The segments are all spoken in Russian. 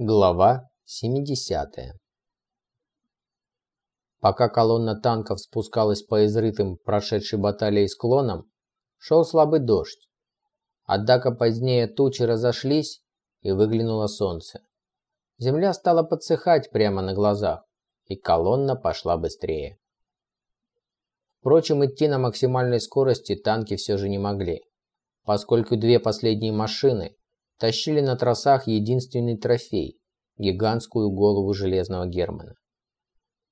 Глава 70 Пока колонна танков спускалась по изрытым прошедшей баталией склонам, шел слабый дождь. Однако позднее тучи разошлись, и выглянуло солнце. Земля стала подсыхать прямо на глазах, и колонна пошла быстрее. Впрочем, идти на максимальной скорости танки все же не могли, поскольку две последние машины тащили на тросах единственный трофей – гигантскую голову Железного Германа.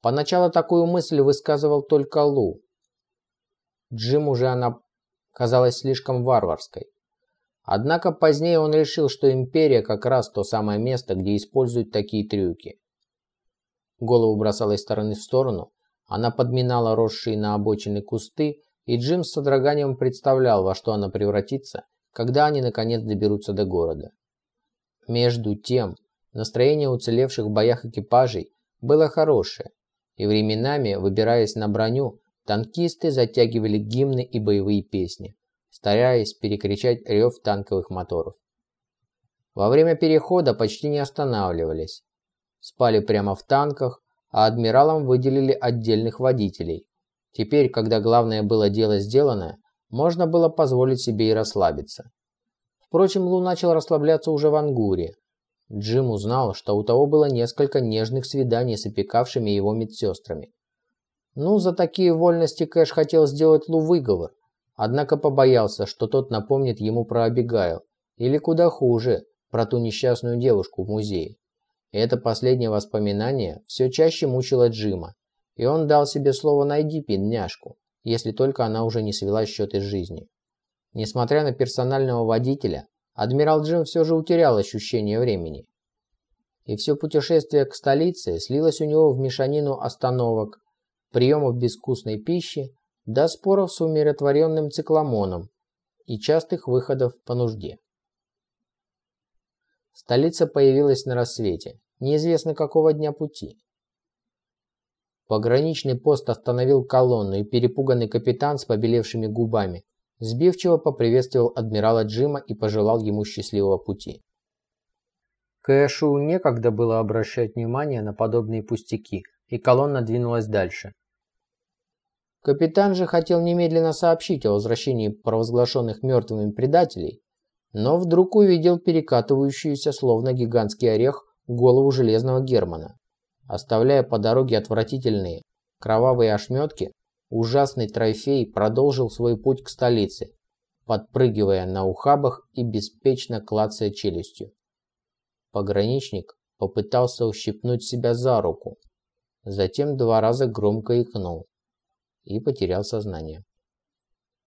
Поначалу такую мысль высказывал только Лу. Джим уже она казалась слишком варварской. Однако позднее он решил, что Империя как раз то самое место, где используют такие трюки. Голову бросала из стороны в сторону, она подминала росшие на обочине кусты, и Джим с содроганием представлял, во что она превратится – когда они наконец доберутся до города. Между тем, настроение уцелевших в боях экипажей было хорошее, и временами, выбираясь на броню, танкисты затягивали гимны и боевые песни, стараясь перекричать рев танковых моторов. Во время перехода почти не останавливались. Спали прямо в танках, а адмиралам выделили отдельных водителей. Теперь, когда главное было дело сделано, можно было позволить себе и расслабиться. Впрочем, Лу начал расслабляться уже в Ангуре. Джим узнал, что у того было несколько нежных свиданий с опекавшими его медсестрами. Ну, за такие вольности Кэш хотел сделать Лу выговор, однако побоялся, что тот напомнит ему про Абигайл, или куда хуже, про ту несчастную девушку в музее. Это последнее воспоминание все чаще мучило Джима, и он дал себе слово «найди пинняшку» если только она уже не свела счеты с жизнью. Несмотря на персонального водителя, адмирал Джим все же утерял ощущение времени. И все путешествие к столице слилось у него в мешанину остановок, приемов безвкусной пищи, до споров с умиротворенным цикломоном и частых выходов по нужде. Столица появилась на рассвете, неизвестно какого дня пути. Пограничный пост остановил колонну, и перепуганный капитан с побелевшими губами сбивчиво поприветствовал адмирала Джима и пожелал ему счастливого пути. Кэшу некогда было обращать внимание на подобные пустяки, и колонна двинулась дальше. Капитан же хотел немедленно сообщить о возвращении провозглашенных мертвыми предателей, но вдруг увидел перекатывающуюся, словно гигантский орех, голову железного Германа. Оставляя по дороге отвратительные кровавые ошметки, ужасный трофей продолжил свой путь к столице, подпрыгивая на ухабах и беспечно клацая челюстью. Пограничник попытался ущипнуть себя за руку, затем два раза громко икнул и потерял сознание.